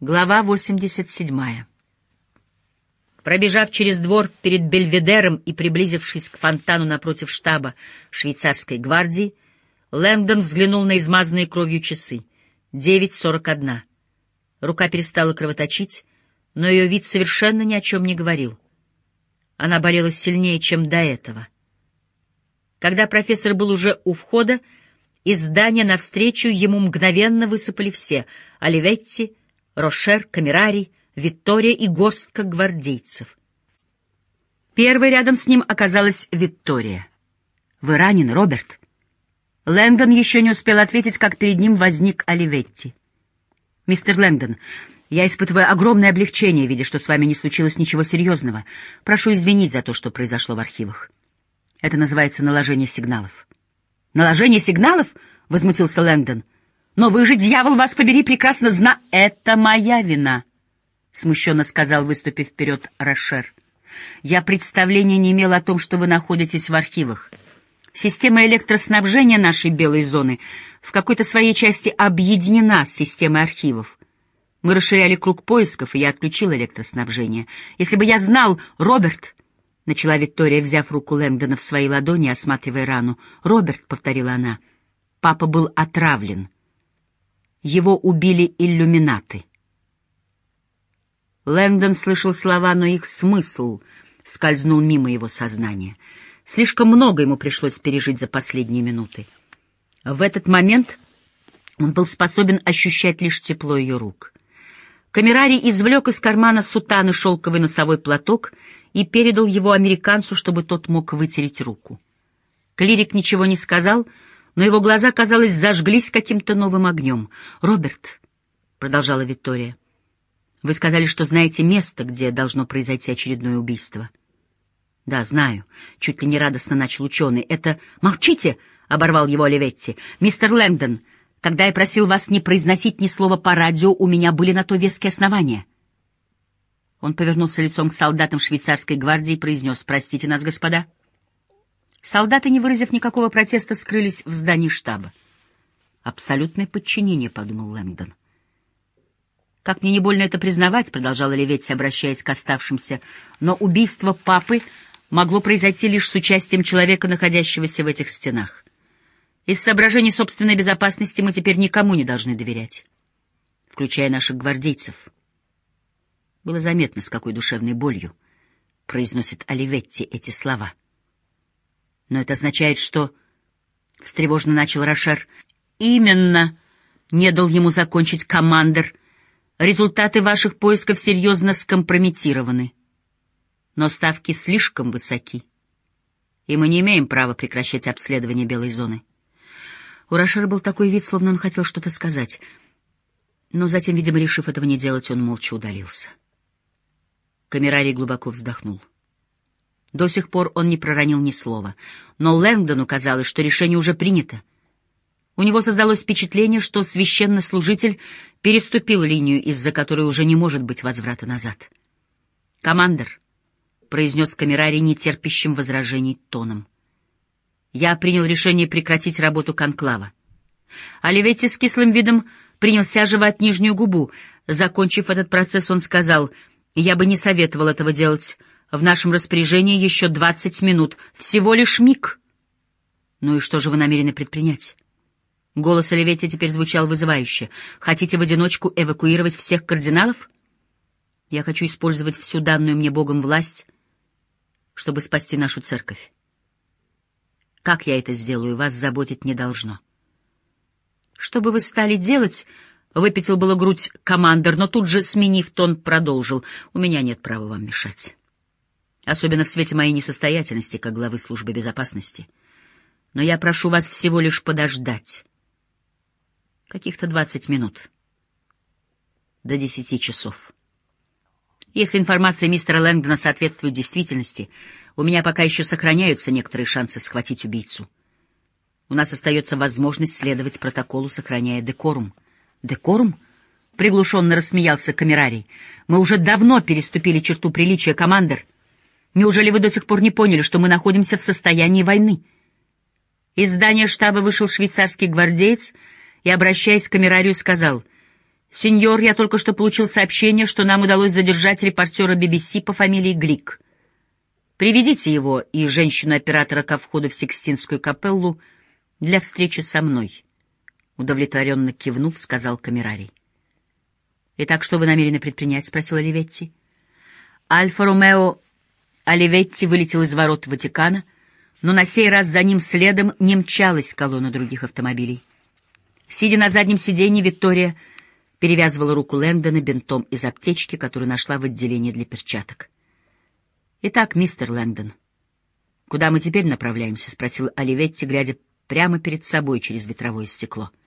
Глава 87. Пробежав через двор перед Бельведером и приблизившись к фонтану напротив штаба швейцарской гвардии, Лэнгдон взглянул на измазанные кровью часы. Девять сорок одна. Рука перестала кровоточить, но ее вид совершенно ни о чем не говорил. Она болела сильнее, чем до этого. Когда профессор был уже у входа, из здания навстречу ему мгновенно высыпали все — Оливетти, Рошер, Камерарий, Виктория и горстка гвардейцев. Первой рядом с ним оказалась Виктория. «Вы ранен, Роберт?» Лэнгдон еще не успел ответить, как перед ним возник Оливетти. «Мистер Лэнгдон, я испытываю огромное облегчение, видя, что с вами не случилось ничего серьезного. Прошу извинить за то, что произошло в архивах. Это называется наложение сигналов». «Наложение сигналов?» — возмутился Лэнгдон. «Но вы же, дьявол, вас побери, прекрасно зна...» «Это моя вина», — смущенно сказал, выступив вперед Рошер. «Я представления не имел о том, что вы находитесь в архивах. Система электроснабжения нашей белой зоны в какой-то своей части объединена с системой архивов. Мы расширяли круг поисков, и я отключил электроснабжение. Если бы я знал, Роберт...» — начала Виктория, взяв руку Лэнгдона в свои ладони, осматривая рану. «Роберт», — повторила она, — «папа был отравлен». Его убили иллюминаты. Лэндон слышал слова, но их смысл скользнул мимо его сознания. Слишком много ему пришлось пережить за последние минуты. В этот момент он был способен ощущать лишь тепло ее рук. Камерарий извлек из кармана сутаны шелковый носовой платок и передал его американцу, чтобы тот мог вытереть руку. Клирик ничего не сказал, — но его глаза, казалось, зажглись каким-то новым огнем. «Роберт», — продолжала Виктория, — «вы сказали, что знаете место, где должно произойти очередное убийство». «Да, знаю», — чуть ли не радостно начал ученый. «Это...» «Молчите!» — оборвал его Оливетти. «Мистер Лэнгдон, когда я просил вас не произносить ни слова по радио, у меня были на то веские основания». Он повернулся лицом к солдатам швейцарской гвардии и произнес «Простите нас, господа». Солдаты, не выразив никакого протеста, скрылись в здании штаба. «Абсолютное подчинение», — подумал Лэнгдон. «Как мне не больно это признавать», — продолжала Леветти, обращаясь к оставшимся, «но убийство папы могло произойти лишь с участием человека, находящегося в этих стенах. Из соображений собственной безопасности мы теперь никому не должны доверять, включая наших гвардейцев». Было заметно, с какой душевной болью произносит Оливетти эти слова — но это означает, что... — встревожно начал Рошер. — Именно, — не дал ему закончить командир. Результаты ваших поисков серьезно скомпрометированы. Но ставки слишком высоки, и мы не имеем права прекращать обследование белой зоны. У Рошера был такой вид, словно он хотел что-то сказать. Но затем, видимо, решив этого не делать, он молча удалился. Камерарий глубоко вздохнул. — до сих пор он не проронил ни слова, но Лэнгдону казалось, что решение уже принято. У него создалось впечатление, что священнослужитель переступил линию, из-за которой уже не может быть возврата назад. «Командер», — произнес камерарий нетерпящим возражений тоном, — «я принял решение прекратить работу конклава». Оливетти с кислым видом принялся жевать нижнюю губу. Закончив этот процесс, он сказал, «Я бы не советовал этого делать». В нашем распоряжении еще двадцать минут. Всего лишь миг. Ну и что же вы намерены предпринять? Голос Оливетти теперь звучал вызывающе. Хотите в одиночку эвакуировать всех кардиналов? Я хочу использовать всю данную мне Богом власть, чтобы спасти нашу церковь. Как я это сделаю, вас заботить не должно. Что бы вы стали делать, выпятил было грудь командор, но тут же, сменив тон, продолжил. У меня нет права вам мешать особенно в свете моей несостоятельности как главы службы безопасности. Но я прошу вас всего лишь подождать. Каких-то двадцать минут. До десяти часов. Если информация мистера Лэнгдона соответствует действительности, у меня пока еще сохраняются некоторые шансы схватить убийцу. У нас остается возможность следовать протоколу, сохраняя декорум. Декорум? Приглушенно рассмеялся Камерарий. Мы уже давно переступили черту приличия, командир. Неужели вы до сих пор не поняли, что мы находимся в состоянии войны? Из здания штаба вышел швейцарский гвардеец и, обращаясь к камерарию, сказал, «Сеньор, я только что получил сообщение, что нам удалось задержать репортера BBC по фамилии Глик. Приведите его и женщину-оператора ко входу в Сикстинскую капеллу для встречи со мной», — удовлетворенно кивнув, сказал Камерарий. «Итак, что вы намерены предпринять?» — спросил Оливетти. Альфа-Ромео Оливетти вылетел из ворот Ватикана, но на сей раз за ним следом не мчалась колонна других автомобилей. Сидя на заднем сиденье, Виктория перевязывала руку Лэндона бинтом из аптечки, которую нашла в отделении для перчаток. «Итак, мистер Лэндон, куда мы теперь направляемся?» — спросил Оливетти, глядя прямо перед собой через ветровое стекло. —